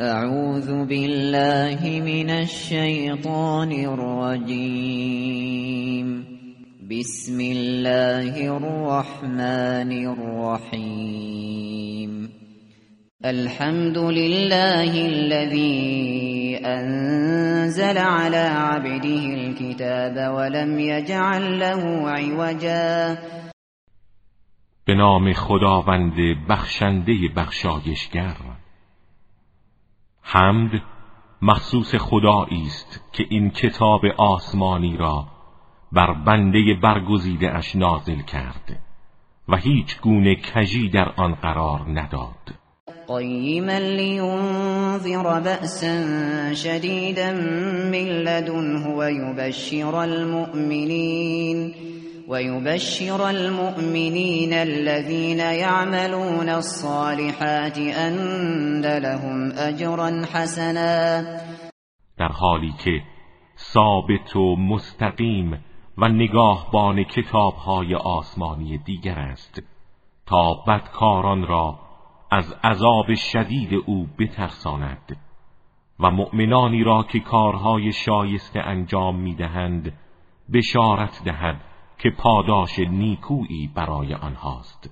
أعوذ بالله من الشیطان الرجیم بسم الله الرحمن الرحیم الحمد لله الذي أنزل على عبده الكتاب ولم يجعل له عوجا. به نام خداوند بخشنده بخشایشگر. حمد مخصوص خدایی است که این کتاب آسمانی را بر بنده برگزیده اش نازل کرد و هیچ گونه کجی در آن قرار نداد. قیما لینذر بأسا شدیدا من لدنه ویبشر المؤمنین ويبشر المؤمنين الذين يعملون الصالحات أن لهم أجرا حسنا. در حالی که ثابت و مستقیم و نگاهبان کتابهای آسمانی دیگر است تا بدکاران را از عذاب شدید او بترساند و مؤمنانی را که کارهای شایسته انجام می‌دهند بشارت دهد که پاداش نیکویی برای آنهاست.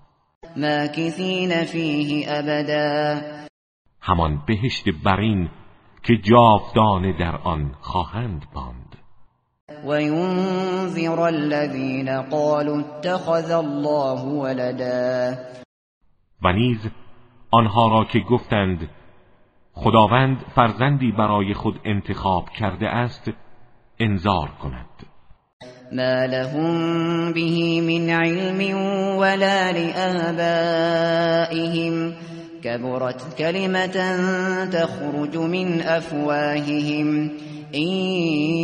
ماکثین فیه ابدا. همان بهشت برین که جاودانه در آن خواهند باند. و ینذر الذین قالوا اتخذ الله ولدا. و نیز آنها را که گفتند خداوند فرزندی برای خود انتخاب کرده است انذار کند. ما لهم به من علم ولا لآبائهم. كبرت كلمة تخرج من أفواههم. إن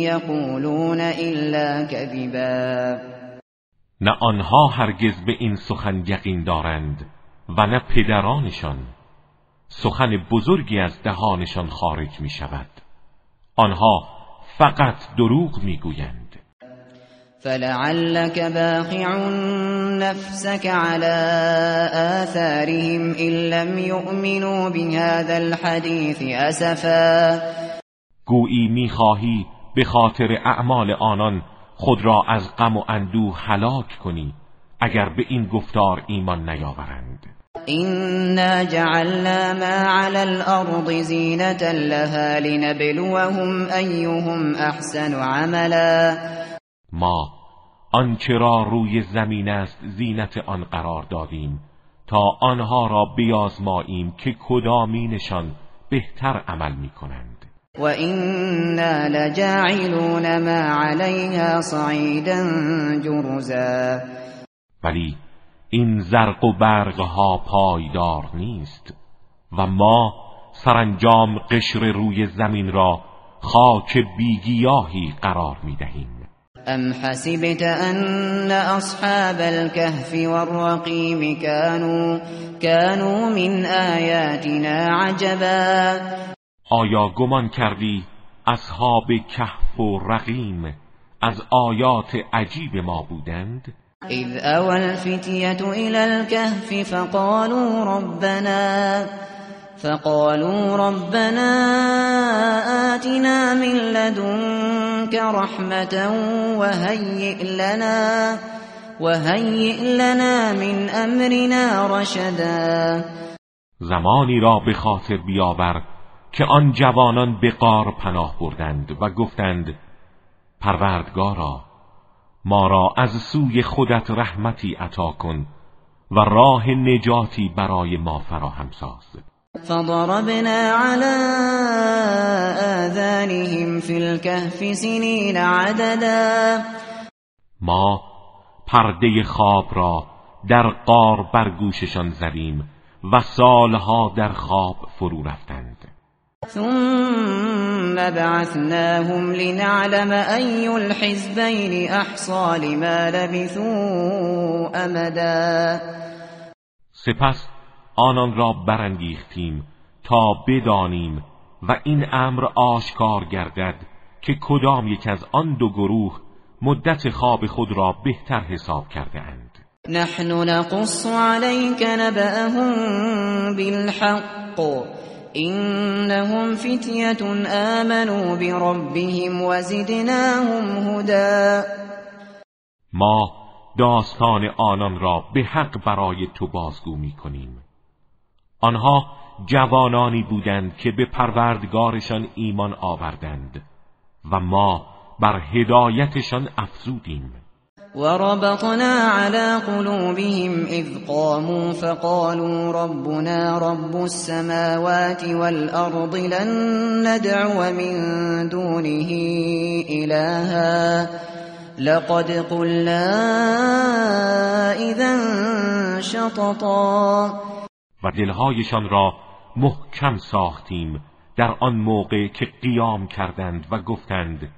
يقولون إلا كذبا. نه آنها هرگز به این سخن یقین دارند و نه پدرانشان. سخن بزرگی از دهانشان خارج می شود آنها فقط دروغ می گویند فلعلك باخع نفسك على آثارهم إن لم يؤمنوا بهذا الحديث أسفا گویی می‌خواهی به خاطر اعمال آنان خود را از غم و اندوه هلاک کنی اگر به این گفتار ایمان نیاورند. إنا جعلنا ما على الأرض زینة لها لنبلوهم أيهم أحسن عملا ما آنچه را روی زمین است زینت آن قرار دادیم تا آنها را بیازماییم که کدامینشان بهتر عمل می کنند و اینا لجاعلون ما علیها صعیدا جرزا. ولی این زرق و برقها پایدار نیست و ما سرانجام قشر روی زمین را خاک بیگیاهی قرار می دهیم ام حسبت ان اصحاب الكهف والرقيم كانوا كانوا من آیاتنا عجبا. آیا گمان کردی اصحاب کهف و رقیم از آیات عجیب ما بودند؟ اذ اول الفتیه الى الكهف فقالوا ربنا فقالوا ربنا آتنا من لدنك رحمة وهيئ لنا وهيئ لنا من امرنا رشدا. زمانی را به خاطر بیاور که آن جوانان به قار پناه بردند و گفتند پروردگارا ما را از سوی خودت رحمتی عطا کن و راه نجاتی برای ما فراهم ساز. فضربنا على آذانهم في الكهف سنين عددا. ما پرده خواب را در قار بر گوششان زدیم و سالها در خواب فرو رفتند. ثم بعثناهم لنعلم أي الحزبين احصى لما لبثوا امدا سپس آنان را برانگیختیم تا بدانیم و این امر آشکار گردد که کدام یک از آن دو گروه مدت خواب خود را بهتر حساب کرده اند نحن نقص عليك نبأهم بالحق. إنهم فتية آمنوا بربهم وزدناهم هدى. ما داستان آنان را به حق برای تو بازگو می کنیم آنها جوانانی بودند که به پروردگارشان ایمان آوردند و ما بر هدایتشان افزودیم. وربطنا على قلوبهم إذ قاموا فقالوا ربنا رب السماوات والأرض لن ندعو من دونه إلها لقد قلنا إذا شططا و دلهایشان را محکم ساختیم در آن موقع که قیام کردند و گفتند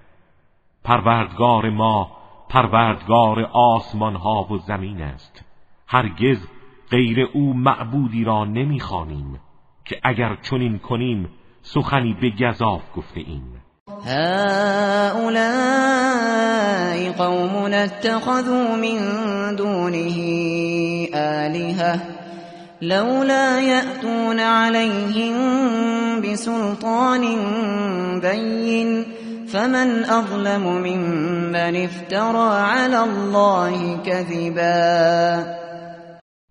پروردگار ما پروردگار آسمان ها و زمین است. هرگز غیر او معبودی را نمی‌خوانیم که اگر چنین کنیم سخنی به گذاف گفته ایم. هؤلاء قوم اتخذوا من دونه آلهة لولا يأتون عليهم بسلطان بين فمن اظلم ممن افترى على الله كذبا.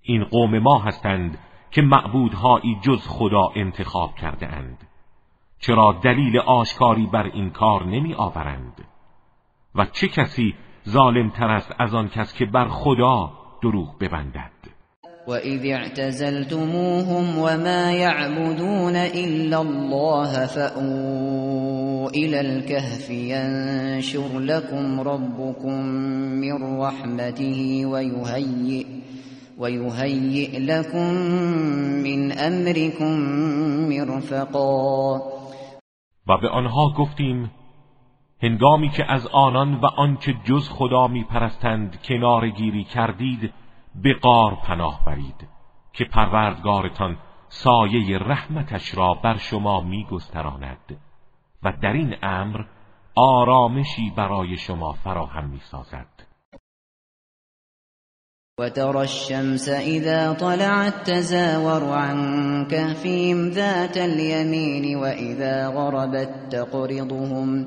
این قوم ما هستند که معبودهایی جز خدا انتخاب کرده اند چرا دلیل آشکاری بر این کار نمی آورند و چه کسی ظالم تر است از آن کس که بر خدا دروغ ببندد؟ وَإِذِ اعْتَزَلْتُمُوهُمْ وَمَا يَعْبُدُونَ إِلَّا اللَّهَ فَأْوُوا إِلَى الْكَهْفِ يَنشُرْ لَكُمْ رَبُّكُم مِّن رَّحْمَتِهِ وَيُهَيِّئْ وَيُهَيِّئْ لَكُم مِّنْ أَمْرِكُم مِّرْفَقًا و به آنها گفتیم هنگامی که از آنان و آنچه جز خدا میپرستند کنارگیری کردید به قار پناه برید که پروردگارتان سایه رحمتش را بر شما میگستراند و در این امر آرامشی برای شما فراهم می‌سازد. وترى الشمس إذا طلعت تزاور عن كهفهم ذات اليمين وإذا غربت تقرضهم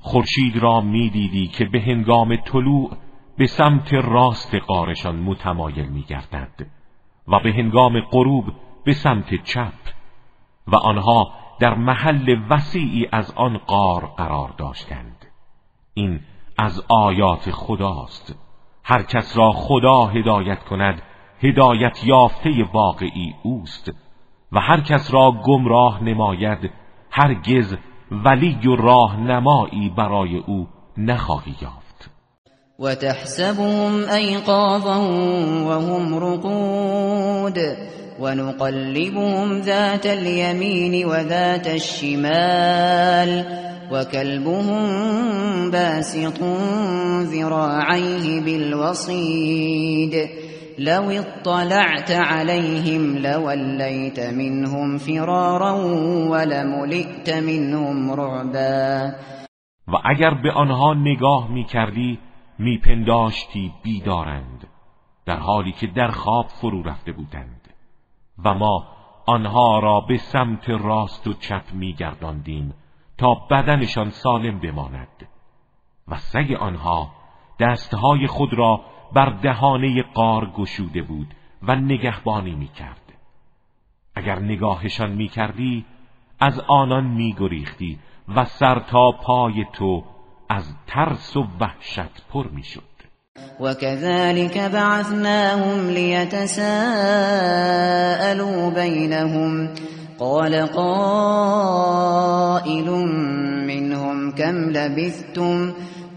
خورشید را می‌دیدی که به هنگام طلوع به سمت راست قارشان متمایل میگردد و به هنگام غروب به سمت چپ و آنها در محل وسیعی از آن قار قرار داشتند. این از آیات خداست. هر کس را خدا هدایت کند هدایت یافته واقعی اوست و هر کس را گمراه نماید هرگز ولی و راهنمایی برای او نخواهی یافت. و تحسبهم ایقاظا وهم رقود ونقلبهم ذات اليمين وذات الشمال وكلبهم باسط ذراعيه بالوصيد لو اطلعت عليهم لوليت منهم فرارا ولملئت منهم رعبا. و اگر به آنها نگاه می کردی می پنداشتی بیدارند در حالی که در خواب فرو رفته بودند. و ما آنها را به سمت راست و چپ می گرداندیم تا بدنشان سالم بماند. و سگ آنها دستهای خود را بر دهانه قار گشوده بود و نگهبانی می‌کرد. اگر نگاهشان می‌کردی از آنان میگریختی و سر تا پای تو از ترس و وحشت پر می‌شد. وكذلك بعثناهم ليتساءلوا بينهم قال قائل منهم كم لبثتم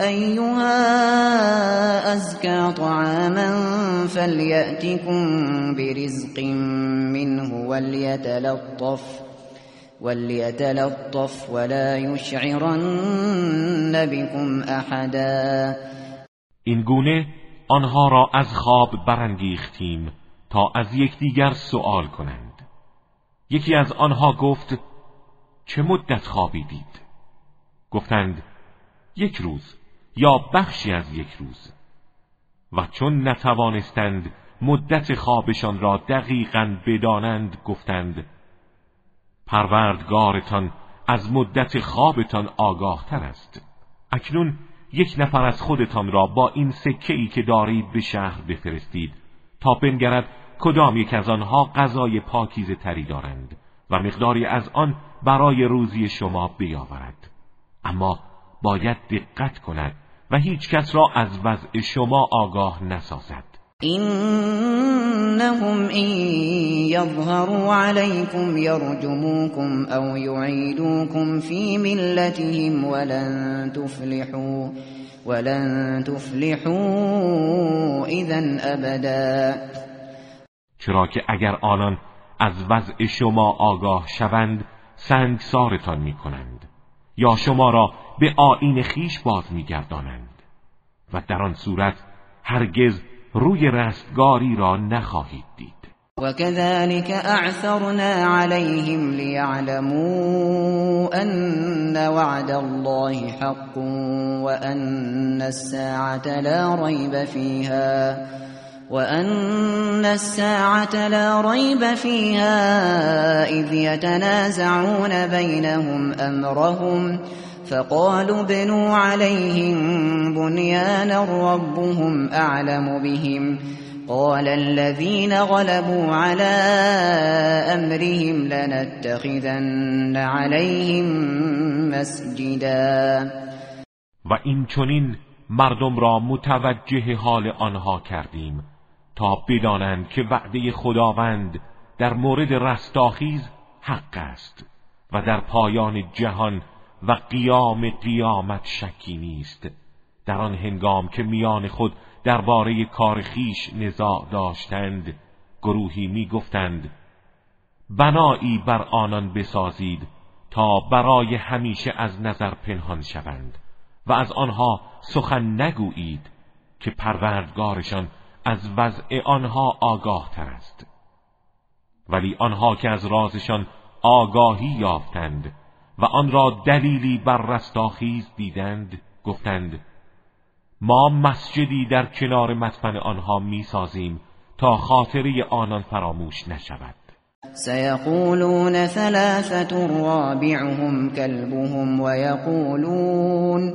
أيها أزكى طعاما فليأتكم برزق منه وليتلطف وليتلطف ولا يشعرن بكم احدا این گونه آنها را از خواب برانگیختیم تا از یکدیگر سؤال کنند. یکی از آنها گفت چه مدت خوابیدید؟ گفتند یک روز یا بخشی از یک روز. و چون نتوانستند مدت خوابشان را دقیقا بدانند گفتند پروردگارتان از مدت خوابتان آگاه تر است. اکنون یک نفر از خودتان را با این سکه ای که دارید به شهر بفرستید تا بنگرد کدام یک از آنها غذای پاکیزه تری دارند و مقداری از آن برای روزی شما بیاورد. اما باید دقت کند و هیچ کس را از وضع شما آگاه نسازد. إنهم إن يظهروا عليكم يرجموكم أو يعيدوكم في ملتهم ولن تفلحوا ولن تفلحوا اذا ابدا چرا که اگر آنان از وضع شما آگاه شوند سنگسارتان می کنند یا شما را به آین خیش باز می گردانند و در آن صورت هرگز روی رستگاری را نخواهید دید. وكذلك اعثرنا عليهم ليعلموا ان وعد الله حق وان الساعه لا ريب فيها وان الساعه لا ريب فيها اذ يتنازعون بينهم امرهم فقالوا بنوا عليهم بنيانا ربهم اعلم بهم قال الذين غلبوا على امرهم لنتخذن عليهم مسجدا. و این چنین مردم را متوجه حال آنها کردیم. تا بدانند که وعده خداوند در مورد رستاخیز حق است و در پایان جهان و قیام قیامت شکی نیست. در آن هنگام که میان خود درباره کار خیش نزاع داشتند گروهی می‌گفتند بنایی بر آنان بسازید تا برای همیشه از نظر پنهان شوند و از آنها سخن نگویید که پروردگارشان از وضع آنها آگاه تر است ولی آنها که از رازشان آگاهی یافتند و آن را دلیلی بر رستاخیز دیدند گفتند ما مسجدی در کنار مدفن آنها می‌سازیم تا خاطره آنان فراموش نشود. سيقولون ثلاثة رابعهم كلبهم ويقولون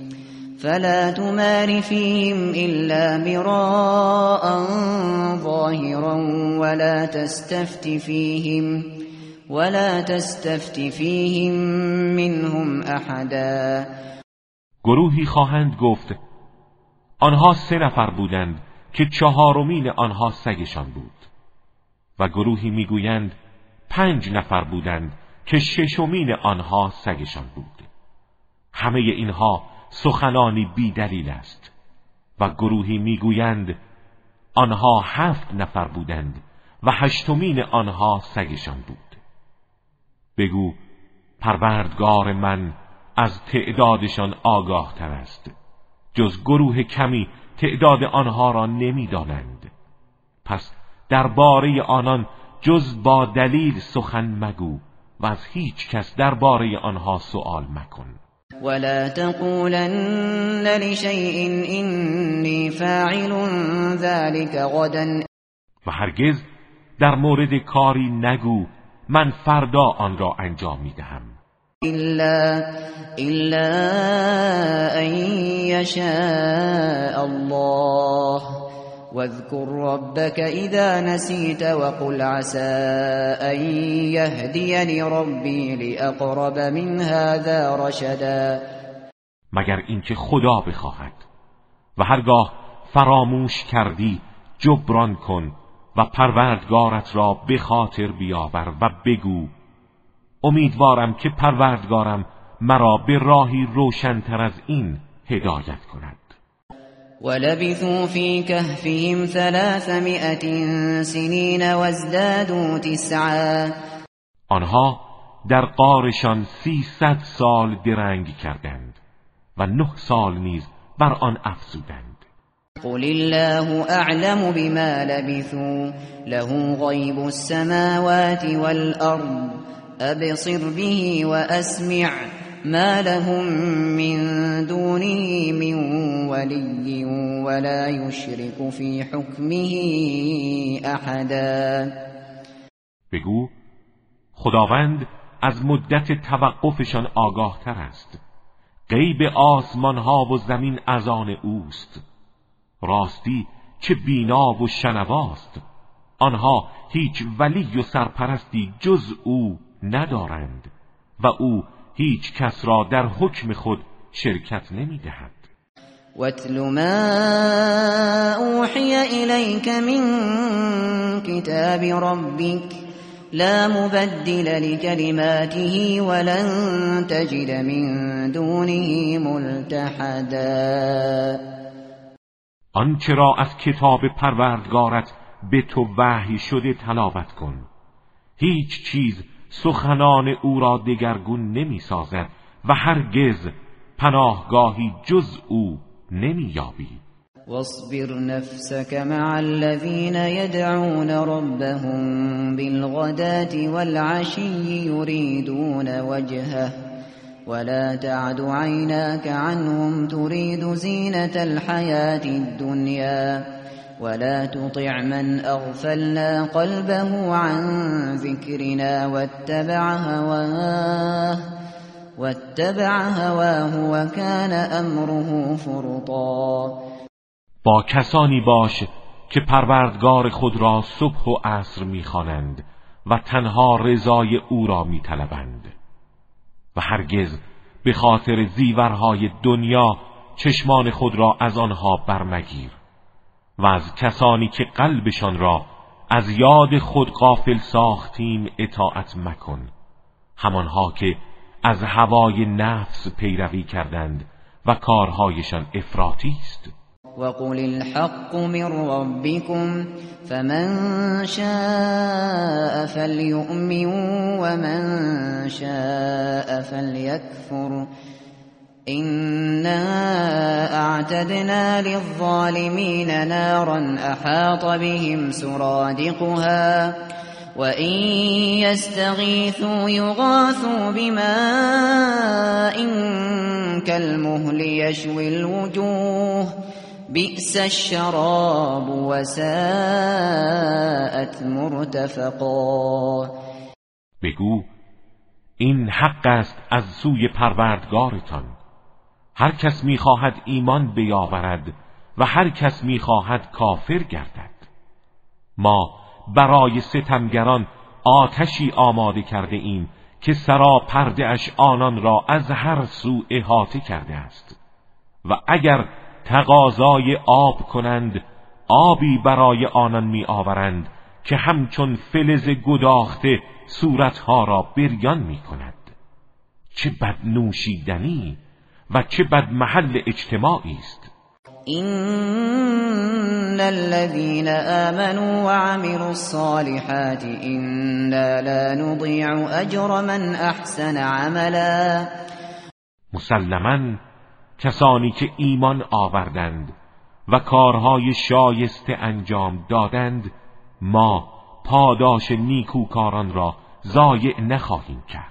فلا تمار فيهم إلا مراء ظاهرا ولا تستفت فيهم ولا تستفت فيهم منهم أحدا. گروهی خواهند گفت آنها سه نفر بودند که چهارمین آنها سگشان بود. و گروهی می‌گویند پنج نفر بودند که ششمین آنها سگشان بود. همه اینها سخنانی بیدلیل است و گروهی می‌گویند آنها هفت نفر بودند و هشتمین آنها سگشان بود. بگو پروردگار من از تعدادشان آگاه تر است جز گروه کمی تعداد آنها را نمی‌دانند. پس درباره آنان جز با دلیل سخن مگو و از هیچ کس درباره آنها سوال مکن. ولا تقولن لشيء إني فاعل ذلك غدا. و هرگز در مورد کاری نگو من فردا آن را انجام می‌دهم. إلا إلا أن يشاء الله. واذكر ربك إذا نسيت وقل عسى أن يهديني ربي لأقرب من هذا رشدا. مگر اینکه خدا بخواهد و هرگاه فراموش کردی جبران کن و پروردگارت را به خاطر بیاور و بگو امیدوارم که پروردگارم مرا به راهی روشنتر از این هدایت کند. ولبثوا في كهفهم ثلاثمائة سنين وازدادوا تسعا. آنها در قارشان سیصد سال درنگ کردند و نه سال نیز بر آن افزودند. قل الله أعلم بما لبثوا له غیب السماوات والأرض أبصر به وأسمع. ما لهم من دونه من ولي ولا يشرك في حكمه احدا بگو خداوند از مدت توقفشان آگاه تر است. غیب آسمان ها و زمین از آن اوست. راستی چه بینا و شنواست. آنها هیچ ولی و سرپرستی جز او ندارند و او هیچ کس را در حکم خود شرکت نمی دهد واتل ما اوحی الیک من کتاب ربک لا مبدل لكلماته ولن تجد من دونه ملتحدا. آنچه را از کتاب پروردگارت به تو وحی شده تلاوت کن. هیچ چیز سخنان او را دگرگون نمی سازد و هرگز پناهگاهی جز او نمی یابی. واصبر نفسك مع الذين يدعون ربهم بالغداة والعشي يريدون وجهه ولا تعد عيناك عنهم تريد زينة الحياة الدنيا ولا تطع من أغفلنا قلبه عن ذكرنا واتبع هواه واتبع هواه وكان أمره فرطا. با کسانی باش که پروردگار خود را صبح و عصر می‌خوانند و تنها رضای او را میطلبند. و هرگز به خاطر زیورهای دنیا چشمان خود را از آنها برمگیر. و از کسانی که قلبشان را از یاد خود غافل ساختیم اطاعت مکن. همانها که از هوای نفس پیروی کردند و کارهایشان افراطی است. وقل الحق من ربكم فمن شاء فليؤمن ومن شاء فليكفر. إنا اعتدنا للظالمين نارا احاط بهم سرادقها وإن يستغيثوا يغاثوا بماء كالمهل يشوي الوجوه بئس الشراب وساءت مرتفقا بگو این حق است از سوی پروردگارتان. هر کس می‌خواهد ایمان بیاورد و هر کس می‌خواهد کافر گردد. ما برای ستمگران آتشی آماده کرده ایم که سرا پرده اش آنان را از هر سو احاطه کرده است و اگر تقاضای آب کنند آبی برای آنان می آورند که همچون فلز گداخته صورتها را بریان می کند چه بد نوشیدنی و چه بد محل اجتماعی است. این الذين آمنوا وعملوا الصالحات إنا لا نضيع اجر من احسن عملا. مسلما کسانی که ایمان آوردند و کارهای شایسته انجام دادند ما پاداش نیکوکاران را ضایع نخواهیم کرد.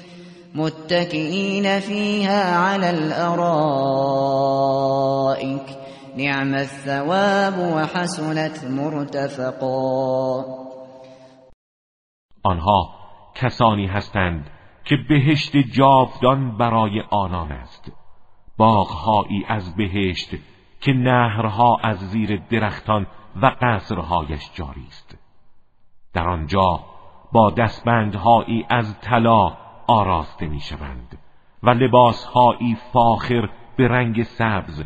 متكئين فيها على الارائك نعم الثواب وحسنت مرتفقا. آنها کسانی هستند که بهشت جاودان برای آنان است. باغهایی از بهشت که نهرها از زیر درختان و قصرهایش جاری است. در آنجا با دستبندهایی از طلا آراسته می‌شوند و لباسهایی فاخر به رنگ سبز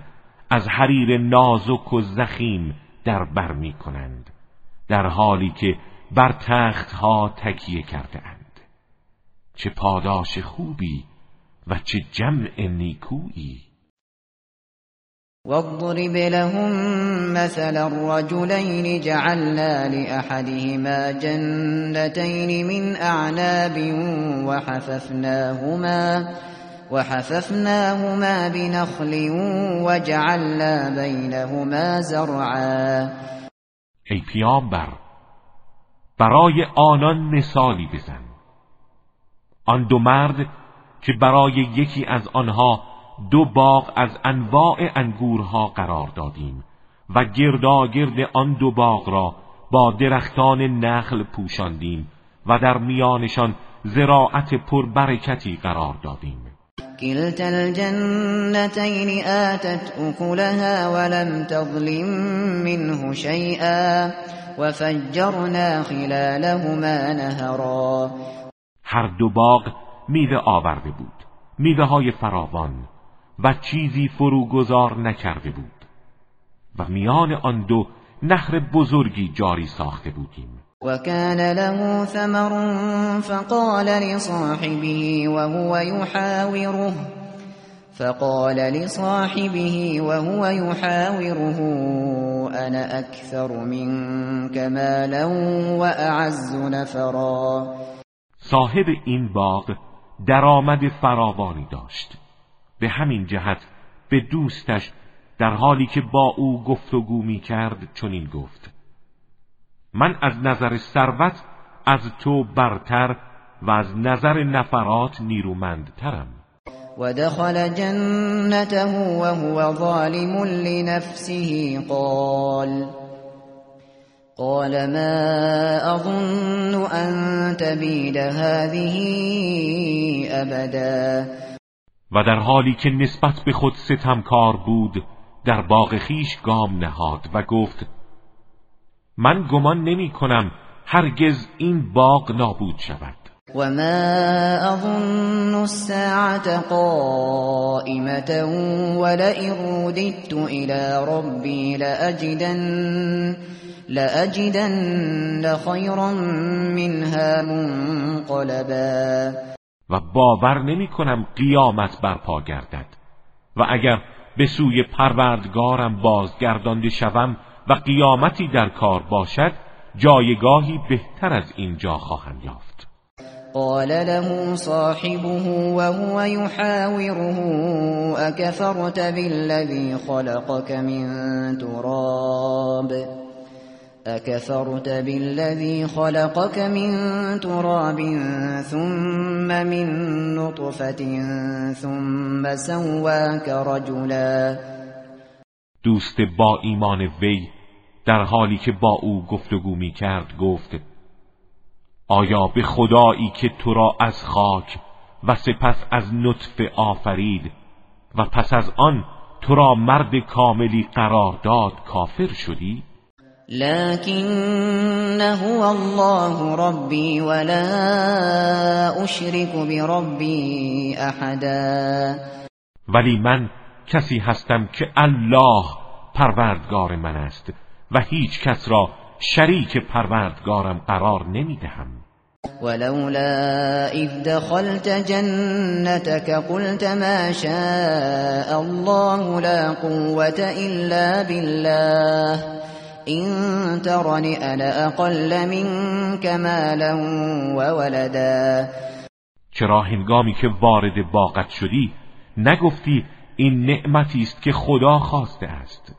از حریر نازک و زخیم در بر می کنند در حالی که بر تختها تکیه کرده اند چه پاداش خوبی و چه جمع نیکویی! واضرب لهم مثل الرجلين جعلنا لأحدهما جنتين من أعناب وحففناهما وحففناهما بنخل وجعلنا بينهما زرعا. ای پیامبر برای آنان مثالی بزن. آن دو مرد که برای یکی از آنها دو باغ از انواع انگورها قرار دادیم و گرداگرد آن دو باغ را با درختان نخل پوشاندیم و در میانشان زراعت پربرکتی قرار دادیم. كلتا الجنتين آتت أكلها ولم تظلم منه شيئا وفجرنا خلالهما نهرا. هر دو باغ میوه آورده بود. میوه های فراوان. و چیزی فروگذار نکرده بود. و میان آن دو نهر بزرگی جاری ساخته بودیم. وكان له ثمر فقال لصاحبه وهو يحاوره فقال لصاحبه وهو يحاوره انا اكثر منك مالا واعز نفرا. صاحب این باغ درآمد فراوانی داشت. به همین جهت به دوستش در حالی که با او گفتگو می کرد چنین گفت. من از نظر ثروت از تو برتر و از نظر نفرات نیرومندترم. و دخل جنته وهو ظالم لنفسه. قال قال ما اظن ان تبید هذه ابدا و در حالی که نسبت به خود ستمکار بود در باغ خیش گام نهاد و گفت من گمان نمی کنم هرگز این باغ نابود شود. و ما اظن الساعة قائمة ولئن رددت الى ربی لأجدن لأجدن خیرا منها منقلبا. و باور نمی کنم قیامت برپا گردد. و اگر به سوی پروردگارم بازگردانده شوم و قیامتی در کار باشد جایگاهی بهتر از اینجا خواهم یافت. قال له صاحبه وهو يحاوره اكفرت بالذي خلقك من تراب؟ اكفرت بالذي خلقك من تراب ثم من نطفة ثم سواك رجلا دوست با ایمان وی در حالی که با او گفتگو می کرد گفت آیا به خدایی که تو را از خاک و سپس از نطفه آفرید و پس از آن تو را مرد کاملی قرار داد کافر شدی؟ لكن هو الله ربي ولا اشرك بربي احدا ولی من کسی هستم که الله پروردگار من است و هیچ کس را شریک پروردگارم قرار نمی‌دهم. ولولا اذ دخلت جنتك قلت ما شاء الله لا قوة الا بالله. این ترنی انا اقل منك مالا ولدا چرا هنگامی که وارد باغت شدی نگفتی این نعمتی است که خدا خواسته است؟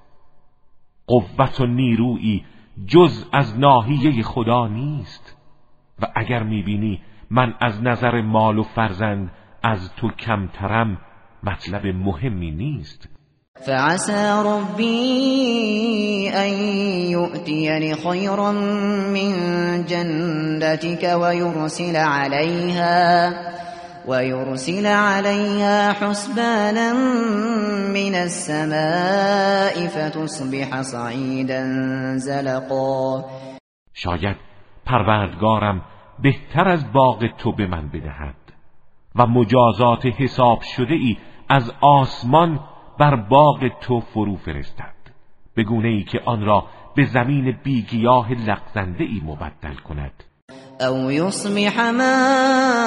قوت و نیرویی جز از ناحیه خدا نیست. و اگر می‌بینی من از نظر مال و فرزند از تو کمترم مطلب مهمی نیست. فعسى ربي أن يؤتيني خيرا من جنتك ويرسل عليها ويرسل عليها حسبانا من السماء فتصبح صعيدا زلقا. شاید پروردگارم بهتر از باغ تو به من بدهد و مجازات حساب شده ای از آسمان بر باغ تو فرو فرستد. به گونه ای که آن را به زمین بیگیاه لغزنده ای مبدل کند. او یصبح ماؤها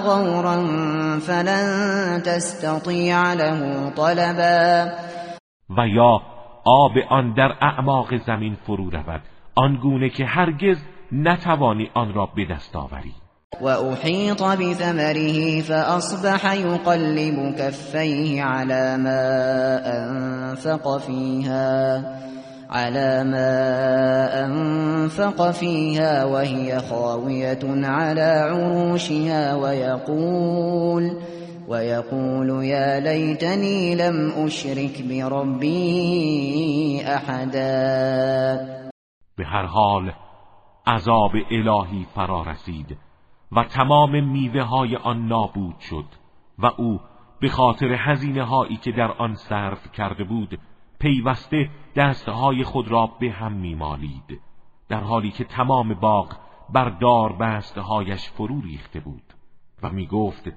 غورا فلن تستطیع له طلبا. و یا آب آن در اعماق زمین فرو رود. آنگونه که هرگز نتوانی آن را به دست آوری. وأحيط بثمره فأصبح يقلب كفيه على ما أنفق فيها على ما أنفق فيها وهي خاوية على عروشها ويقول ويقول يا ليتني لم أشرك بربي أحدا. به هر حال عذاب الهی فرا رسید و تمام میوه های آن نابود شد و او به خاطر هزینه هایی که در آن صرف کرده بود پیوسته دستهای خود را به هم میمالید در حالی که تمام باغ بر دار بستهایش فرو ریخته بود و می گفت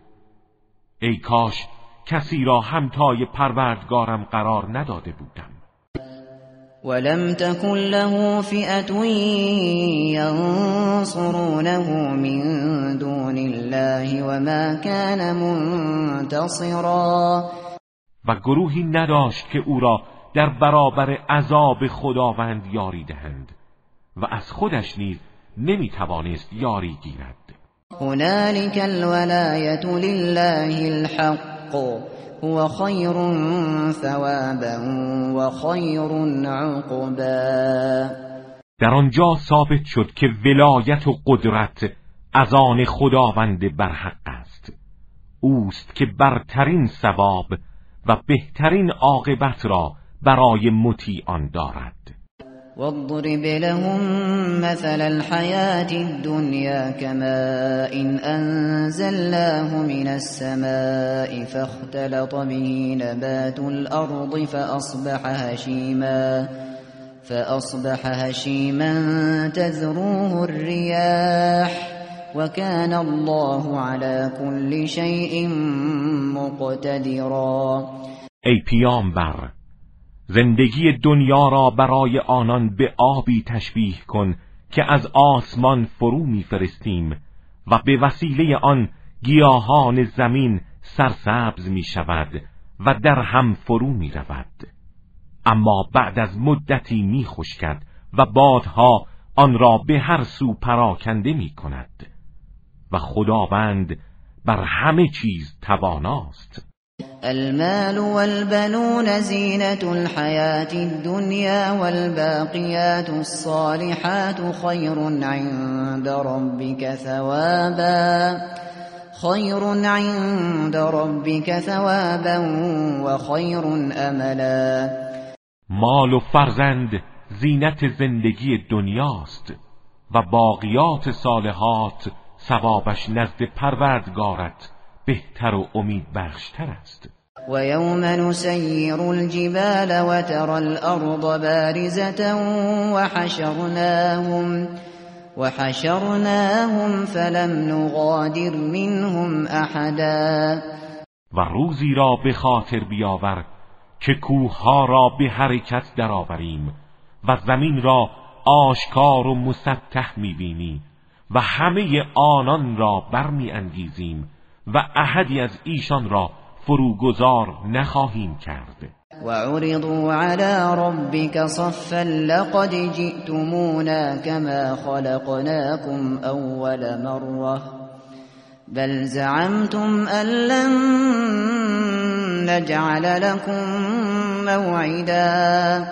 ای کاش کسی را همتای پروردگارم قرار نداده بودم. ولم تكن له فئة ينصرونه من دون الله وما كان منتصرا. و گروهی نداشت که او را در برابر عذاب خداوند یاری دهند و از خودش نیز نمی توانست یاری گیرد. هنالك الولایت لله الحق. هو خیر ثوابا و خیر عقبا. در آنجا ثابت شد که ولایت و قدرت از آن خداوند برحق است. اوست که برترین ثواب و بهترین عاقبت را برای مطیعان دارد. واضرب لهم مثل الحياة الدنيا كماء إن أنزلناه من السماء فاختلط به نبات الأرض فأصبح هشيما فأصبح هشيما تذروه الرياح وكان الله على كل شيء مقتدرا ای پیامبر زندگی دنیا را برای آنان به آبی تشبیه کن که از آسمان فرو میفرستیم و به وسیله آن گیاهان زمین سرسبز می شود و در هم فرو می رود اما بعد از مدتی می خشکد و بادها آن را به هر سو پراکنده می کند و خداوند بر همه چیز تواناست. المال والبنون زينة الحياة الدنيا والباقيات الصالحات خير عند ربك ثوابا خير عند ربك ثوابا وخير املا مال و فرزند زینت زندگی دنیاست و باقیات صالحات ثوابش نزد پروردگارت. بهتر و امید بخشتر است. و یوم نسیر الجبال و ترى الارض بارزة و حشرناهم و حشرناهم فلم نغادر منهم احدا و روزی را به خاطر بیاور که کوه را به حرکت درآوریم و زمین را آشکار و مسطح می‌بینی و همه آنان را برمی انگیزیم و احدی از ایشان را فروگذار نخواهیم کرد. و عرضوا على ربك صفا لقد جئتمونا كما خلقناكم اول مره بل زعمتم ان لن نجعل لكم موعدا.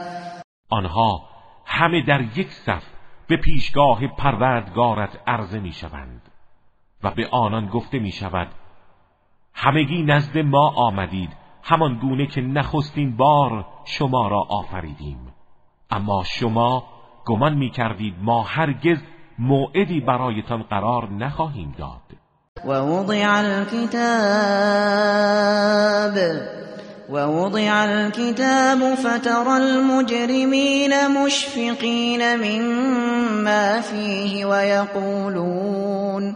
آنها همه در یک صف به پیشگاه پروردگارت عرضه می شوند و به آنان گفته می شود همگی نزد ما آمدید. همان گونه که نخستین بار شما را آفریدیم. اما شما گمان می کردید ما هرگز موعدی برایتان قرار نخواهیم داد. و وضع الكتاب ووضع الكتاب فترى المجرمين مشفقين مما فيه ويقولون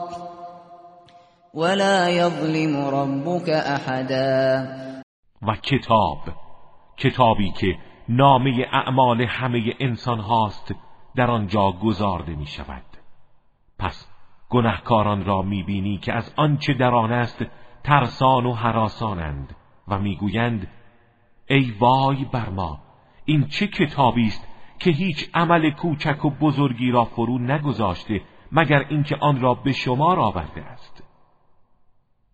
ولا يظلم ربك احدا و کتاب کتابی که نامه اعمال همه انسان هاست در آنجا گذارده می شود پس گنهکاران را می بینی که از آنچه در آن است ترسان و حراسانند و می‌گویند ای وای بر ما این چه کتابی است که هیچ عمل کوچک و بزرگی را فرو نگذاشته مگر اینکه آن را به شما آورده است؟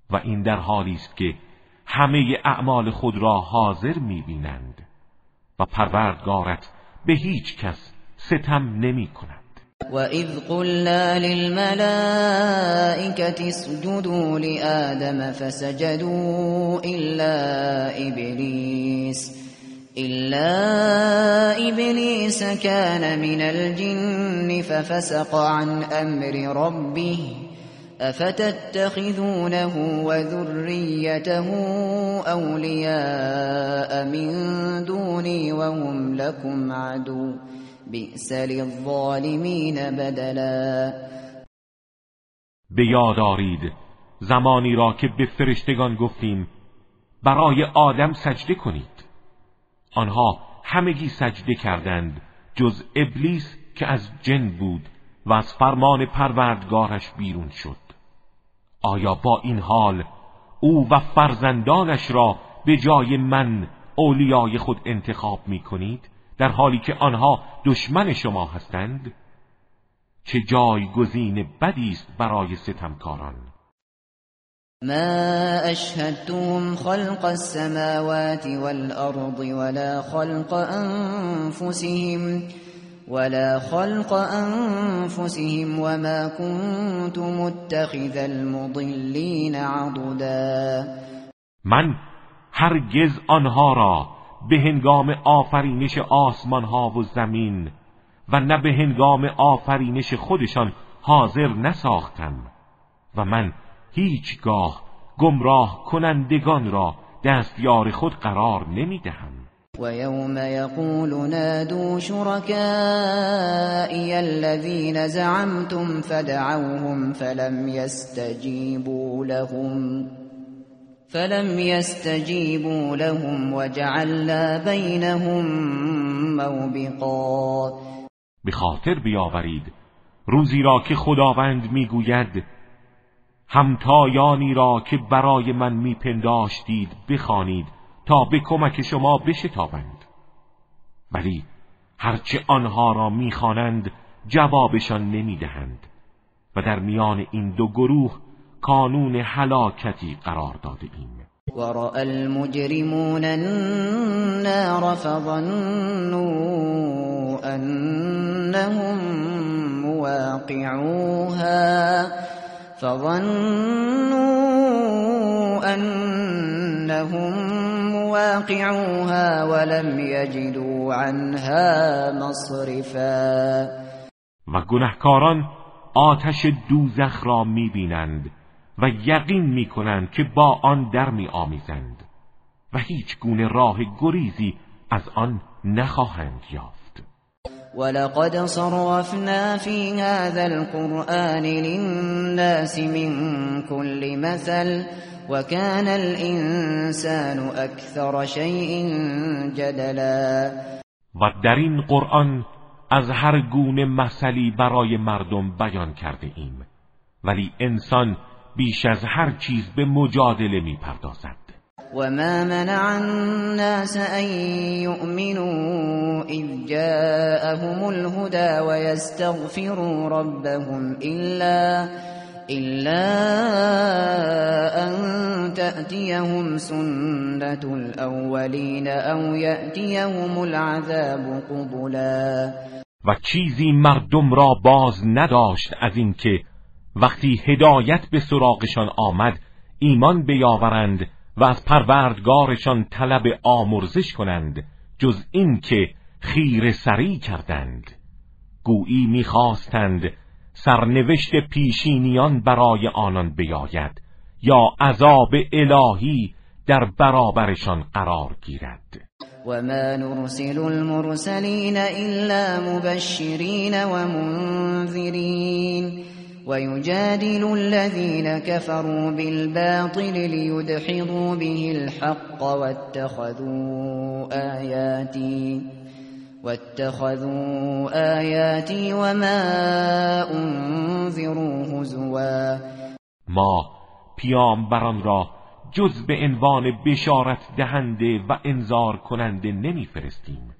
و این در حالی است که همه اعمال خود را حاضر می‌بینند و پروردگارت به هیچ کس ستم نمی کند و اذ قلنا للملائكة اسجدوا لآدم فسجدوا إلا إبليس إلا إبليس كان من الجن ففسق عن أمر ربه. افتتخذونه وذريته اولیاء من دوني وهم لكم عدو بئس للظالمین بدلا به یاد زمانی را که به فرشتگان گفتیم برای آدم سجده کنید. آنها همگی سجده کردند جز ابلیس که از جن بود و از فرمان پروردگارش بیرون شد. آیا با این حال او و فرزندانش را به جای من اولیای خود انتخاب می کنید در حالی که آنها دشمن شما هستند؟ چه جایگزین بدی است برای ستمکاران؟ ما اشهدتهم خلق السماوات والارض ولا خلق انفسهم ولا خلق انفسهم وما كنت متخذ المضلين عضدا. من هرگز آنها را به هنگام آفرینش آسمان ها و زمین و نه به هنگام آفرینش خودشان حاضر نساختم و من هیچگاه گمراه کنندگان را دستیار خود قرار نمی‌دهم. ويوم يقول نادوا شركائي الذين زعمتم فدعوهم فلم يستجيبوا لهم فلم يستجيبوا لهم وجعلنا بينهم موبقا. به خاطر بیاورید روزی را که خداوند می‌گوید همتایانی را که برای من میپنداشتید بخوانید. تا به کمک شما بشتابند. ولی هرچه آنها را می‌خوانند جوابشان نمی‌دهند و در میان این دو گروه کانون هلاکتی قرار داده ایم ورأى المجرمون النار فظنوا انهم مواقعوها فظنوا انهم واقعوها ولم يجدوا عنها مصرفا. و گنهکاران آتش دوزخ را می‌بینند و یقین می‌کنند که با آن در میآمیزند و هیچ گونه راه گریزی از آن نخواهند یافت. ولقد صرفنا في هذا القرآن للناس من كل مثل وكان الانسان اكثر شيء جدلا. و در این قرآن از هر گونه مسئلی برای مردم بیان کرده ایم. ولی انسان بیش از هر چیز به مجادله می پردازد وما منع الناس أن يؤمنوا إذ جاءهم الهدى ويستغفروا ربهم إلا إلا أن تأتيهم سنة الأولين أو يأتيهم العذاب قبلا. و چیزی مردم را باز نداشت از اینکه وقتی هدایت به سراغشان آمد ایمان بیاورند و از پروردگارشان طلب آمرزش کنند جز این که خیر سری کردند. گویی می‌خواستند سرنوشت پیشینیان برای آنان بیاید یا عذاب الهی در برابرشان قرار گیرد. و ما نرسل المرسلین الا مبشرین و منذرین ويجادل الذين كفروا بالباطل ليدحضوا به الحق واتخذوا آياتي واتخذوا آياتي وما انذروا هزوا. ما پیامبران را جز به عنوان بشارت دهنده و انذار کننده نمیفرستیم.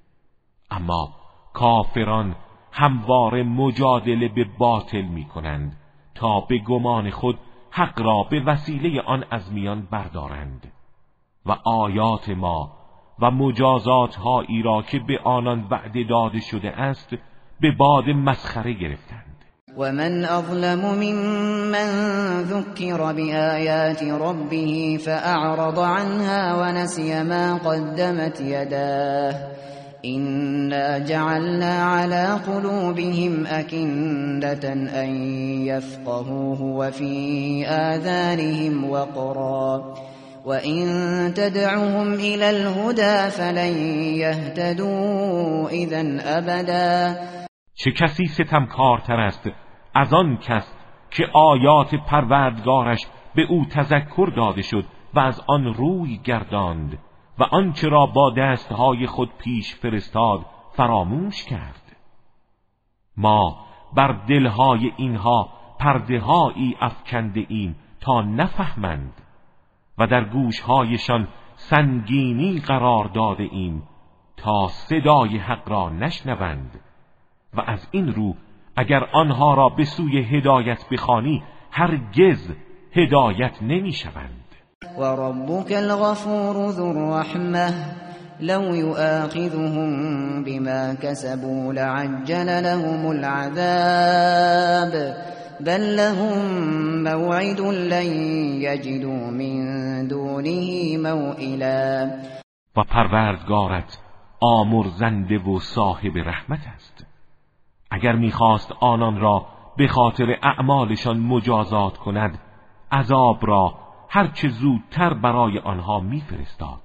اما کافران همواره مجادله به باطل می کنند تا به گمان خود حق را به وسیله آن از میان بردارند. و آیات ما و مجازات هایی را که به آنان وعده داده شده است به باد مسخره گرفتند. و من اظلم ممن ذکر بآیات ربه فاعرض عنها ونسي ما قدمت يداه. إنا جعلنا على قلوبهم أكندة أن يفقهوه وفي آذانهم وقرا وإن تدعهم إلى الهدى فلن يهتدوا إذا أبدا چه کسی ستمکارتر است از آن کس که آیات پروردگارش به او تذکر داده شد و از آن روی گرداند؟ و آنچه را با دستهای خود پیش فرستاد فراموش کرد. ما بر دلهای اینها پردههایی افکنده ایم تا نفهمند و در گوشهایشان سنگینی قرار داده ایم تا صدای حق را نشنوند و از این رو اگر آنها را به سوی هدایت بخوانی هرگز هدایت نمی‌شوند. وربك الغفور ذو الرحمة. لو يؤاخذهم بما كسبوا لعجل لهم العذاب. بل لهم موعد لن يجدوا من دونه موئلا. و پروردگارت آمرزنده و صاحب رحمت است. اگر می‌خواست آنان را به خاطر اعمالشان مجازات کند عذاب را هرچه زودتر برای آنها میفرستاد.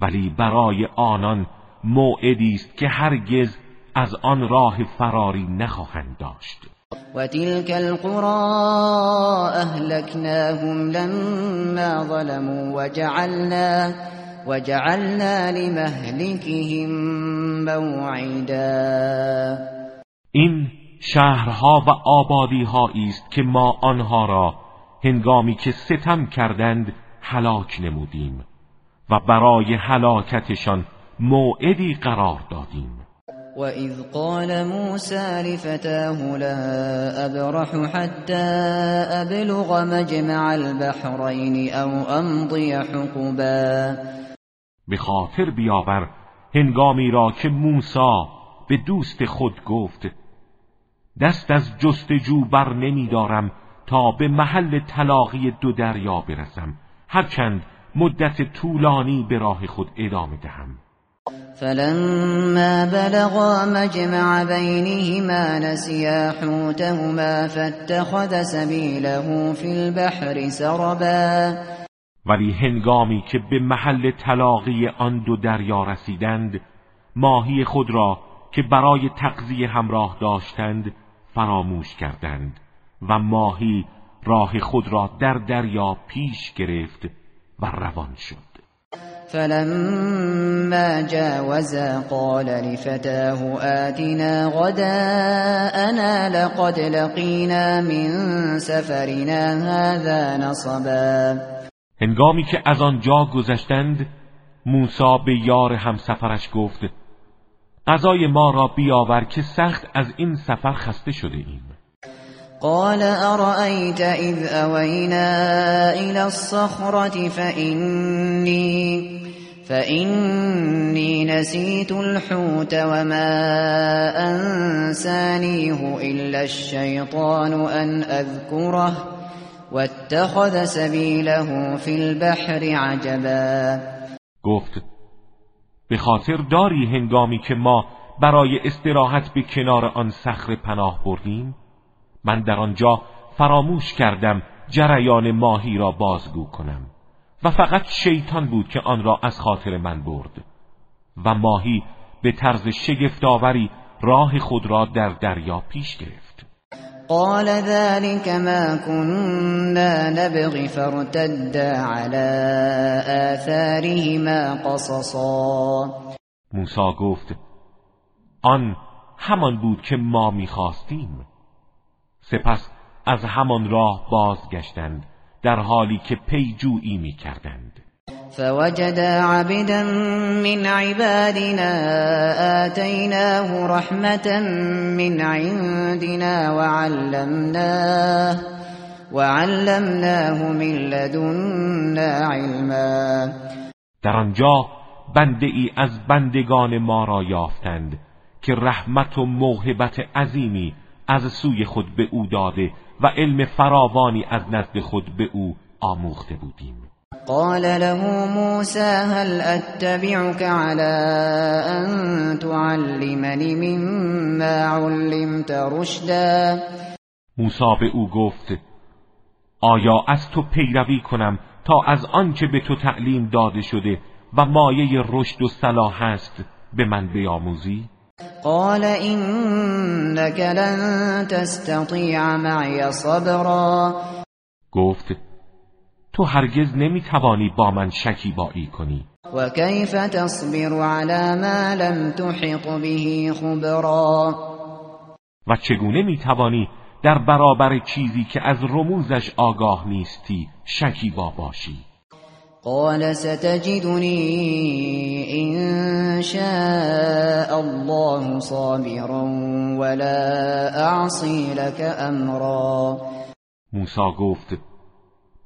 ولی برای آنان موعدی است که هرگز از آن راه فراری نخواهند داشت. و تلك القرى اهلكناهم لما ظلموا وجعلنا وجعلنا لمهلكهم موعدا. این شهرها و آبادی است که ما آنها را هنگامی که ستم کردند هلاک نمودیم و برای هلاکتشان موعدی قرار دادیم. اذ قال موسى لفتاه لا ابرح حتى ابلغ مجمع البحرين او امضي حقبا. به خاطر بیاور هنگامی را که موسی به دوست خود گفت دست از جستجو بر نمیدارم تا به محل تلاقی دو دریا برسم. هرچند مدت طولانی به راه خود ادامه دهم. فلما بلغا مجمع بینهما نسیا حوتهما فاتخذ سبیله فی البحر سربا. ولی هنگامی که به محل تلاقی آن دو دریا رسیدند ماهی خود را که برای تقضیه همراه داشتند فراموش کردند. و ماهی راه خود را در دریا پیش گرفت و روان شد. فلما جاوزا قال لفتاه آتنا غداءنا لقد لقينا من سفرنا هذا نصبا. هنگامی که از آنجا گذشتند موسی به یار همسفرش گفت غذای ما را بیاور که سخت از این سفر خسته شده ایم. قال أرأيت إذ أوينا إلى الصخرة فإني فإني نسيت الحوت وما أنسانيه إلا الشيطان أن أذكره واتخذ سبيله في البحر عجبا. گفت به خاطر داری هنگامی که ما برای استراحت به کنار آن صخره پناه بردیم؟ من در آنجا فراموش کردم جریان ماهی را بازگو کنم و فقط شیطان بود که آن را از خاطر من برد و ماهی به طرز شگفتآوری راه خود را در دریا پیش گرفت. قال ذلك ما كنا نبغي فارتد على آثارهما قصصا. موسی گفت آن همان بود که ما می‌خواستیم. سپس از همان راه بازگشتند در حالی که پیجویی می کردند فوجد عبدا من عبادنا آتيناه رحمة من عندنا وعلمناه وعلمناه من لدنا علما. در آنجا بنده ای از بندگان ما را یافتند که رحمت و موهبت عظیمی از سوی خود به او داده و علم فراوانی از نزد خود به او آموخته بودیم. قال له موسى هل اتبعك على ان تعلمني مما علمت رشدا؟ موسی به او گفت آیا از تو پیروی کنم تا از آنچه به تو تعلیم داده شده و مایه رشد و صلاح است به من بیاموزی؟ قال انك لن تستطيع معي صبرا. گفت تو هرگز نمی‌توانی با من شکیبایی کنی. و کیف تصبر على ما لم تحط به خبرا؟ و چگونه می‌توانی در برابر چیزی که از رموزش آگاه نیستی شکیبا باشی؟ قال ستجدني إن شاء الله صابرا ولا اعصي لك امرا موسی گفت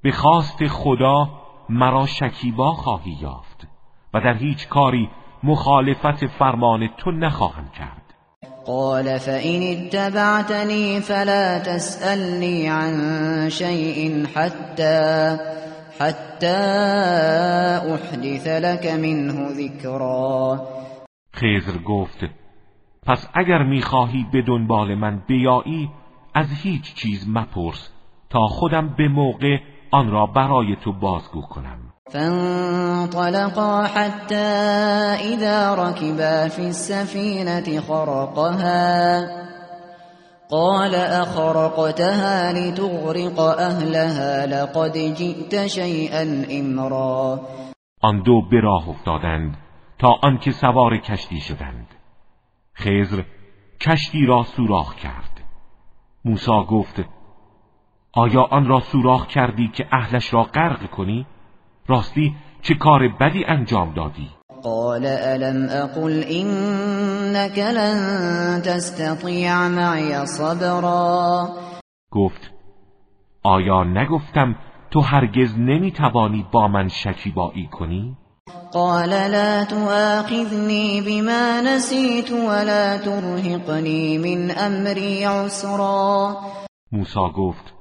به خواست خدا مرا شکیبا خواهی یافت و در هیچ کاری مخالفت فرمان تو نخواهم کرد. قال فإن اتبعتني فلا تسألني عن شيء حتى حتى احدث لك منه ذکرا خیزر گفت پس اگر می‌خواهی به دنبال من بیایی از هیچ چیز مپرس تا خودم به موقع آن را برای تو بازگو کنم. فانطلقا حتى اذا ركبا في السفينة خرقها. قال اخرقتها لتغرق اهلها لقد جئت شيئا امرا آن دو به راه افتادند تا آنکه سوار کشتی شدند. خزر کشتی را سوراخ کرد. موسی گفت آیا آن را سوراخ کردی که اهلش را غرق کنی؟ راستی چه کار بدی انجام دادی؟ قال الم اقل انك لن تستطيع معي صبرا؟ گفت آیا نگفتم تو هرگز نمی‌توانی با من شکیبایی کنی؟ قال لا تؤاخذني بما نسيت ولا ترهقني من امری عسرا. موسی گفت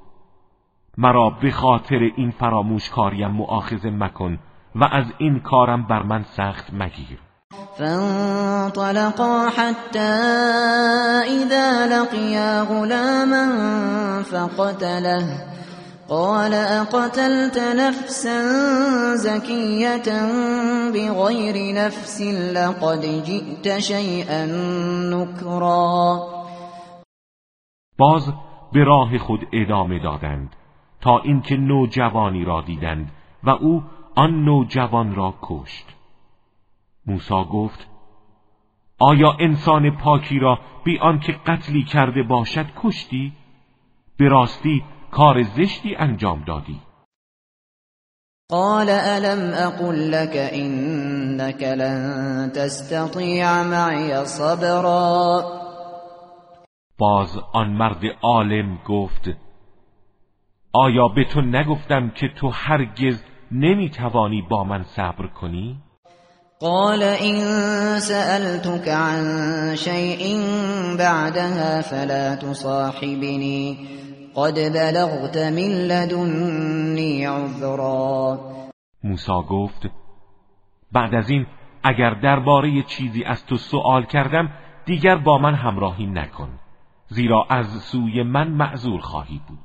مرا به خاطر این فراموش کاریم مؤاخذه مکن. و از این کارم بر من سخت مگیر. فانطلقا حتى اذا لقيا غلاما فقتله. قال اقتلت نفسا زكية بغير نفس لقد جئت شيئا نكرا. باز به راه خود ادامه دادند تا اینکه نوجوانی را دیدند و او آن نوجوان را کشت. موسی گفت آیا انسان پاکی را بی آنکه قتلی کرده باشد کشتی؟ به راستی کار زشتی انجام دادی. قال الم اقل لك انك لن تستطيع معي صبرا؟ باز آن مرد عالم گفت آیا به تو نگفتم که تو هرگز نمی‌توانی با من صبر کنی؟ قال إن سألتك عن شيء بعدها فلا تصاحبني. قد بلغت من لدنی عذرا. موسی گفت بعد از این اگر درباره چیزی از تو سوال کردم دیگر با من همراهی نکن زیرا از سوی من معذور خواهی بود.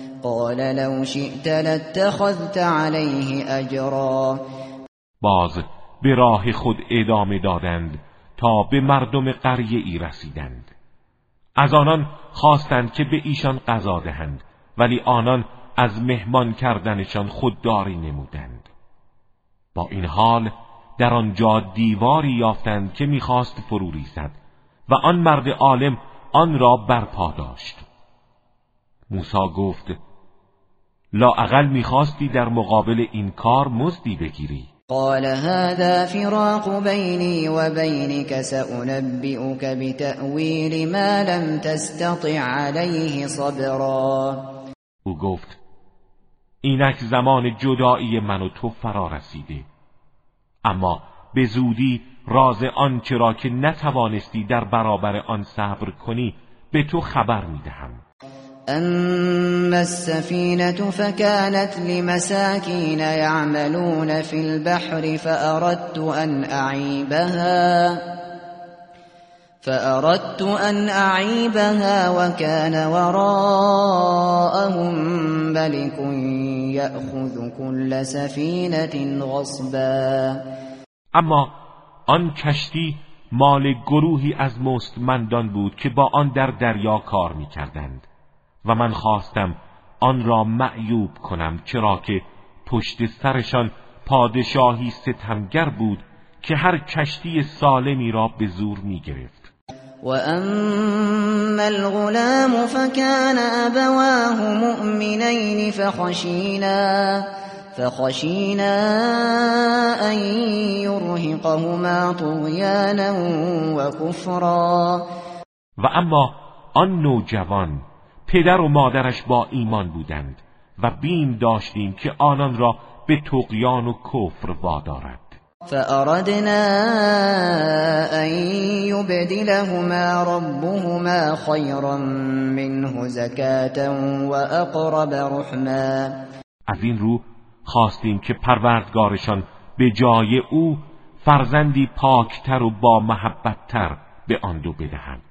قال لو شئت لاتخذت عليه اجرا باز به راه خود ادامه دادند تا به مردم قریه ای رسیدند. از آنان خواستند که به ایشان قضا دهند ولی آنان از مهمان کردنشان خودداری نمودند. با این حال در آنجا دیواری یافتند که می‌خواست فرو ریزد و آن مرد عالم آن را برپا داشت. موسی گفت لااقل می‌خواستی در مقابل این کار مزدی بگیری. قال هذا فراق بيني وبينك سأنبئك بتأويل ما لم تستطع عليه صبرا. او گفت اینک زمان جدایی من و تو فرا رسیده. اما به زودی راز آنچه را که نتوانستی در برابر آن صبر کنی به تو خبر می‌دهم. أما السفينة فكانت لمساكين يعملون في البحر فأردت أن أعيبها فأردت أن أعيبها وكان وراءهم ملك يأخذ كل سفينة غصبا. اما آن کشتی مال گروهی از مستمندان بود که با آن در دریا کار می کردند و من خواستم آن را معیوب کنم چرا که پشت سرشان پادشاهی ستمگر بود که هر کشتی سالمی را به زور می گرفت و اما الغلام فكان ابواه مؤمنین فخشینا فخشینا ان یرهقهما طغیانا و کفرا و اما آن نوجوان پدر و مادرش با ایمان بودند و بیم داشتیم که آنان را به تقیان و کفر وادارد. فأردنا أن يبدلهما ربهما خيرا منه زكاة وأقرب رحما. از این رو خواستیم که پروردگارشان به جای او فرزندی پاکتر و با محبتتر به آن دو بدهند.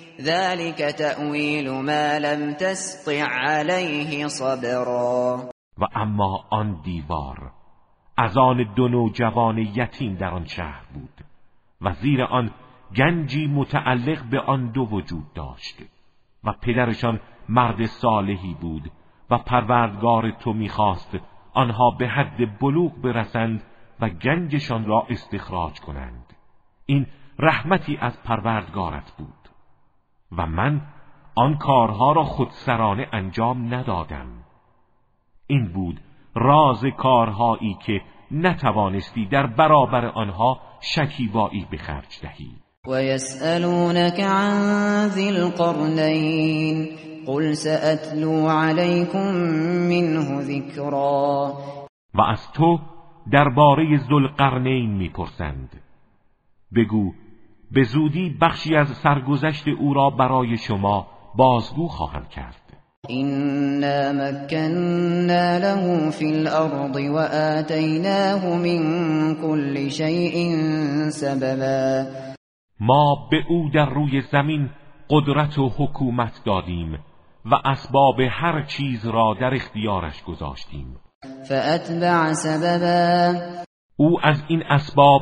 ذلك تأویل ما لم تستطع عليه صبرا. و اما آن دیوار از آن دو نوجوان یتیم در آن شهر بود و زیر آن گنجی متعلق به آن دو وجود داشت و پدرشان مرد صالحی بود و پروردگار تو می‌خواست آنها به حد بلوغ برسند و گنجشان را استخراج کنند. این رحمتی از پروردگارت بود. و من آن کارها را خودسرانه انجام ندادم. این بود راز کارهایی که نتوانستی در برابر آنها شکیبایی به خرج دهی. ويسألونك عن ذي القرنين قل سأتلو عليكم منه ذكرا و از تو درباره ذوالقرنین می‌پرسند. بگو به زودی بخشی از سرگذشت او را برای شما بازگو خواهم کرد. إنا مكنا له في الأرض وآتيناه من كل شيء سببا. ما به او در روی زمین قدرت و حکومت دادیم و اسباب هر چیز را در اختیارش گذاشتیم. فأتبع سببا. او از این اسباب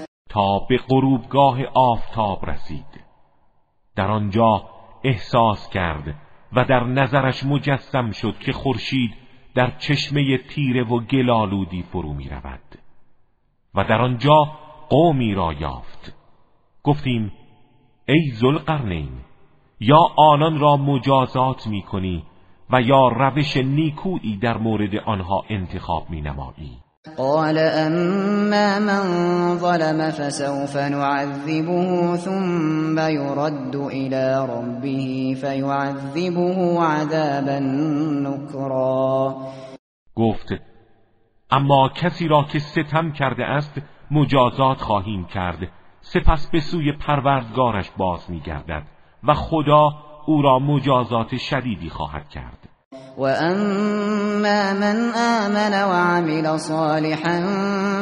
تا به غروبگاه آفتاب رسید. در آنجا احساس کرد و در نظرش مجسم شد که خورشید در چشمه تیره و گلالودی فرو می رود و در آنجا قومی را یافت. گفتیم ای ذوالقرنین یا آنان را مجازات می کنی و یا روش نیکویی در مورد آنها انتخاب می نمایی قال اما من ظلم فسوف نعذبه ثم يرد الى ربه فيعذبه عذابا نكرا. گفت اما کسی را که ستم کرده است مجازات خواهیم کرد. سپس به سوی پروردگارش باز میگردد و خدا او را مجازات شدیدی خواهد کرد. واما من آمن وعمل صالحا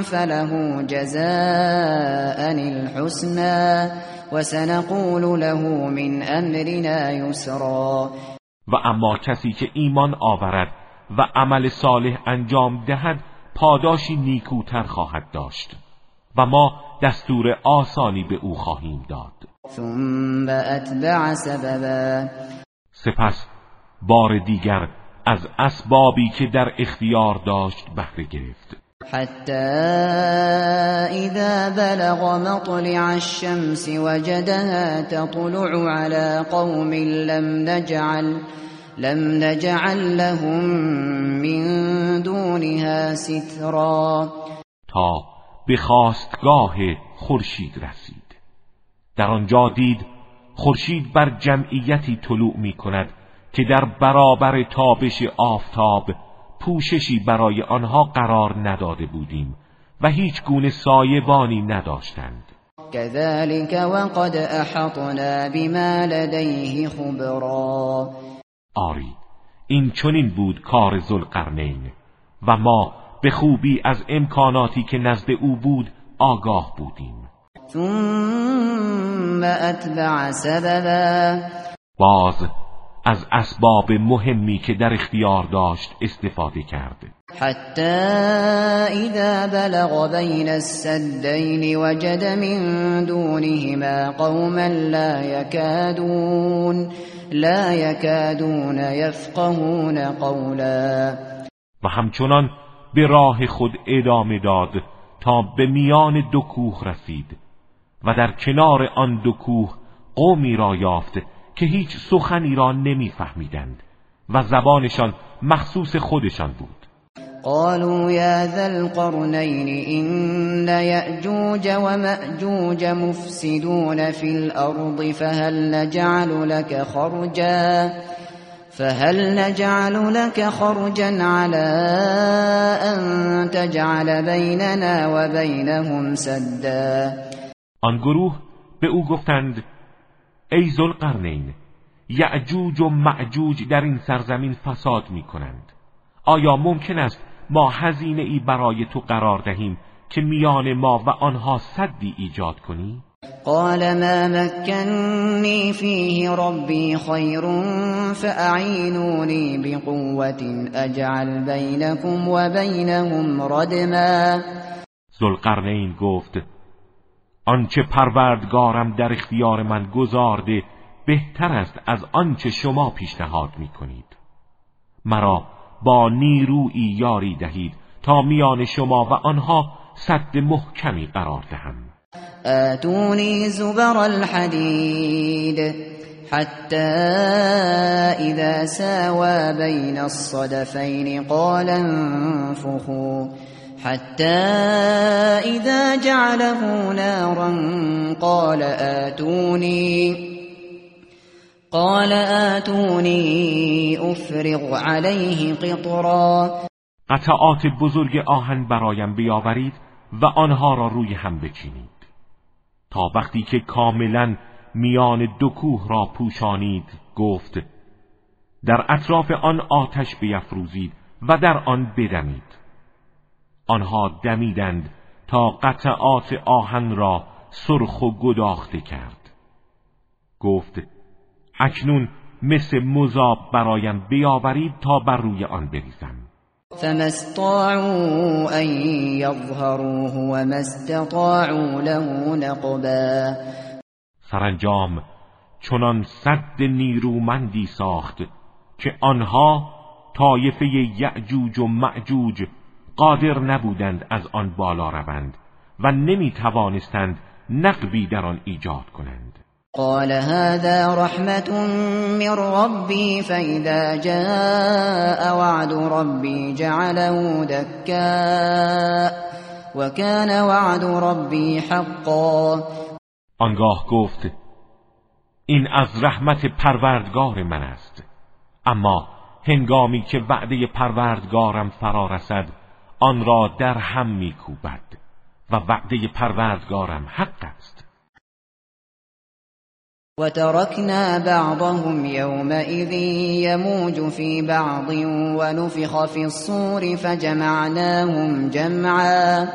فله جزاء الحسنى وسنقول له من امرنا یسرا و اما کسی که ایمان آورد و عمل صالح انجام دهد پاداشی نیکوتر خواهد داشت و ما دستور آسانی به او خواهیم داد. ثم اتبع سببا سپس بار دیگر از اسبابی که در اختیار داشت بهره گرفت. حتی اذا بلغ مطلع الشمس وجدها تطلع على قوم لم نجعل لم نجعل لهم من دونها سترا. تا به خواستگاه خورشید رسید. در آنجا دید خورشید بر جمعیتی طلوع می کند که در برابر تابش آفتاب پوششی برای آنها قرار نداده بودیم و هیچ گونه سایبانی نداشتند. كذلك وقد احطنا بما لديه خبرا. آری این چنین بود کار ذوالقرنین و ما به خوبی از امکاناتی که نزد او بود آگاه بودیم. ثم اتبع سببا. باز از اسباب مهمی که در اختیار داشت استفاده کرد. حتی اذا بلغ بین السدین وجد من دونهما قوما لا يكادون لا يكادون يفقهون قولا. و همچنان به راه خود ادامه داد تا به میان دو کوه رسید و در کنار آن دو کوه قومی را یافت که هیچ سخنی را نمیفهمیدند و زبانشان مخصوص خودشان بود. قالوا يا ذا القرنين إن يأجوج ومأجوج مفسدون في الأرض فهل نجعل لك خرجا فهل نجعل لك خرجا على أن تجعل بيننا وبينهم سدا. آن گروه به او گفتند ای ذوالقرنین یعجوج و معجوج در این سرزمین فساد می کنند آیا ممکن است ما هزینه ای برای تو قرار دهیم که میان ما و آنها صدی ایجاد کنی؟ قال ما مكنني فيه ربي خير فأعينوني بقوة اجعل بينكم وبينهم ردما ذوالقرنین گفت آنچه پروردگارم در اختیار من گذارده بهتر است از آنچه شما پیشنهاد می کنید مرا با نیروی یاری دهید تا میان شما و آنها صد محکمی قرار دهم. آتونی زبر الحدید حتى اذا ساوى بين الصدفين قال انفخوا حتى اذا جعله نارا قال آتوني قال آتوني افرغ عليه قطرا. قطعات بزرگ آهن برایم بیاورید و آنها را روی هم بچینید. تا وقتی که کاملا میان دو کوه را پوشانید گفت در اطراف آن آتش بیفروزید و در آن بدمید. آنها دمیدند تا قطعات آهن را سرخ و گداخته کرد. گفت اکنون مثل مذاب برایم بیاورید تا بر روی آن بریزم. فما استطاعوا ان يظهروه وما استطاعوا له نقبا. سرانجام چنان صد نیرومندی ساخت که آنها طایفه یعجوج و معجوج قادر نبودند از آن بالا روند و نمی توانستند نقبی در آن ایجاد کنند. قال هذا رحمت من ربی فاذا جاء وعد ربی جعله دکا وكان وعد ربی حقا. آنگاه گفت این از رحمت پروردگار من است. اما هنگامی که وعده پروردگارم فرا رسد آن را در هم میکوبد و وعده پروردگارم حق است. و ترکنا بعضهم یومئذ یموج فی بعض و نفخ فی الصور فجمعناهم جمعا.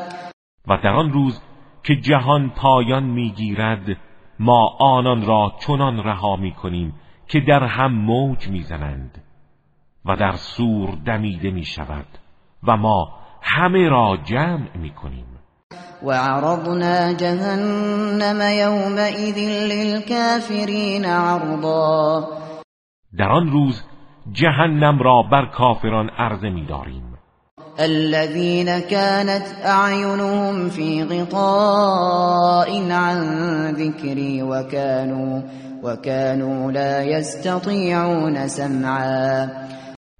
و در آن روز که جهان پایان می‌گیرد ما آنان را چنان رها می‌کنیم که در هم موج می‌زنند و در سور دمیده می‌شود و ما همه را جمع می‌کنیم. و عرضنا جهنم یومئذ للكافرین عرضا. در آن روز جهنم را بر کافران عرضه میداریم. الذين كانت أعينهم في غطاء عن ذكري وكانوا وكانوا لا يستطيعون سمعا.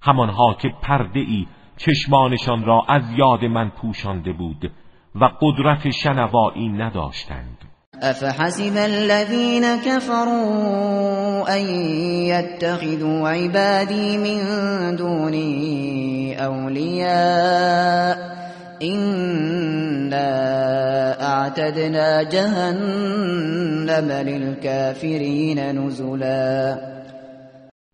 همانها که پرده ای چشمانشان را از یاد من پوشانده بود و قدرت شنوایی نداشتند. افحسب الذين كفروا ان يتخذوا عبادي من دوني اولياء إنا اعتدنا جهنم للكافرين نزلا.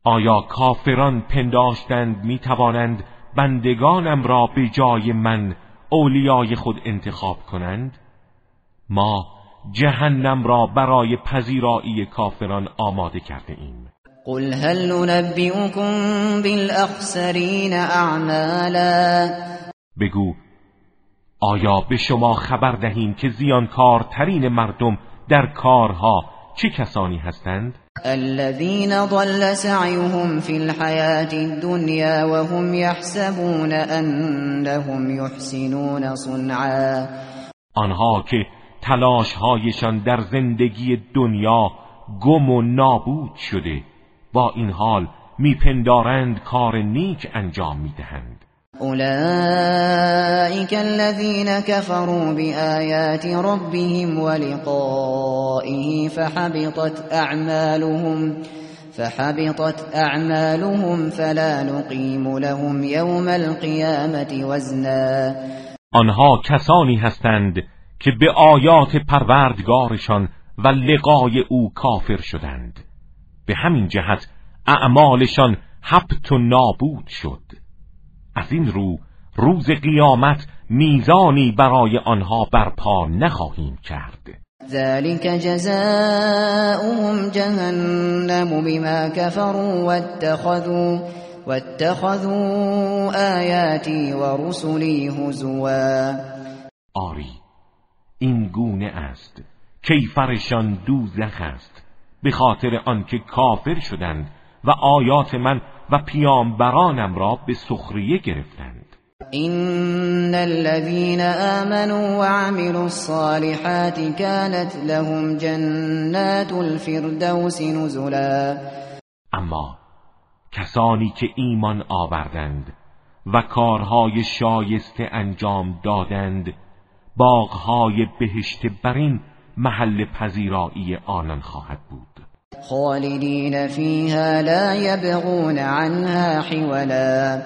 آیا کافران پنداشتند می توانند بندگانم را به جای من اولیای خود انتخاب کنند؟ ما جهنم را برای پذیرایی کافران آماده کرده ایم. قل هل ننبئكم بالاخسرین اعمالا. بگو آیا به شما خبر دهیم که زیانکارترین مردم در کارها چه کسانی هستند؟ الذين ضل سعيهم في الحياة الدنيا وهم يحسبون أنهم يحسنون صنعا. آنها که تلاشهایشان در زندگی دنیا گم و نابود شده با این حال میپندارند کار نیک انجام می‌دهند. اولئك الذين كفروا بآيات ربهم ولقائه فحبطت اعمالهم فحبطت اعمالهم فلا نقيم لهم يوم القيامة وزنا. آنها کسانی هستند که به آیات پروردگارشان و لقای او کافر شدند. به همین جهت اعمالشان حبت و نابود شد. از این رو روز قیامت میزانی برای آنها برپا نخواهیم کرد. ذلك جزاؤهم جهنم بما كفروا واتخذوا واتخذوا آیاتی و رسلی هزوا. آری این گونه است کیفرشان دوزخ است به خاطر آنکه کافر شدند و آیات من و پیامبرانم را به سخریه گرفتند. این الذين آمنوا وعملوا الصالحات كانت لهم جنات الفردوس نزلا. اما کسانی که ایمان آوردند و کارهای شایسته انجام دادند باغهای بهشت برین محل پذیرایی آنان خواهد بود. خالدین فیها لا یبغون عنها حولا.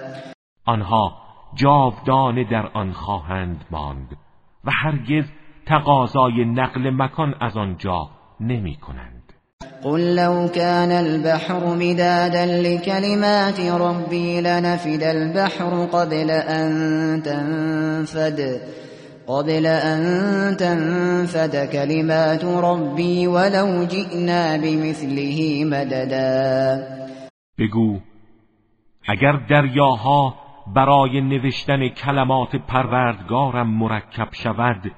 آنها جاودانه در آن خواهند ماند و هرگز تقاضای نقل مکان از آنجا نمی کنند. قل لو كان البحر مدادا لكلمات ربي لنفد البحر قبل أن تنفد. قبل أن تنفد كلمات ربي ولو جئنا بمثله مددا. بگو اگر دریاها برای نوشتن کلمات پروردگارم مرکب شود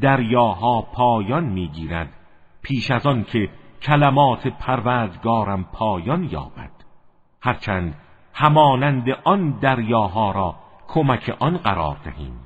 دریاها پایان می‌گیرد پیش از آن که کلمات پروردگارم پایان یابد. هرچند همانند آن دریاها را کمک آن قرار دهیم.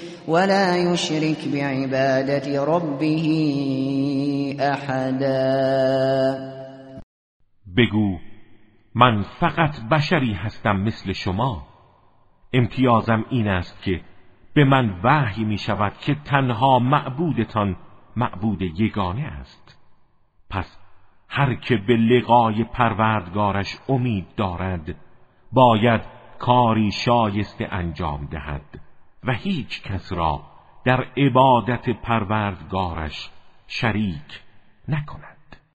ولا يشرك بعبادة ربه أحدا. بگو من فقط بشری هستم مثل شما. امتیازم این است که به من وحی می شود که تنها معبودتان معبود یگانه است. پس هر که به لقای پروردگارش امید دارد باید کاری شایسته انجام دهد. و هیچ کس را در عبادت پروردگارش شریک نکند.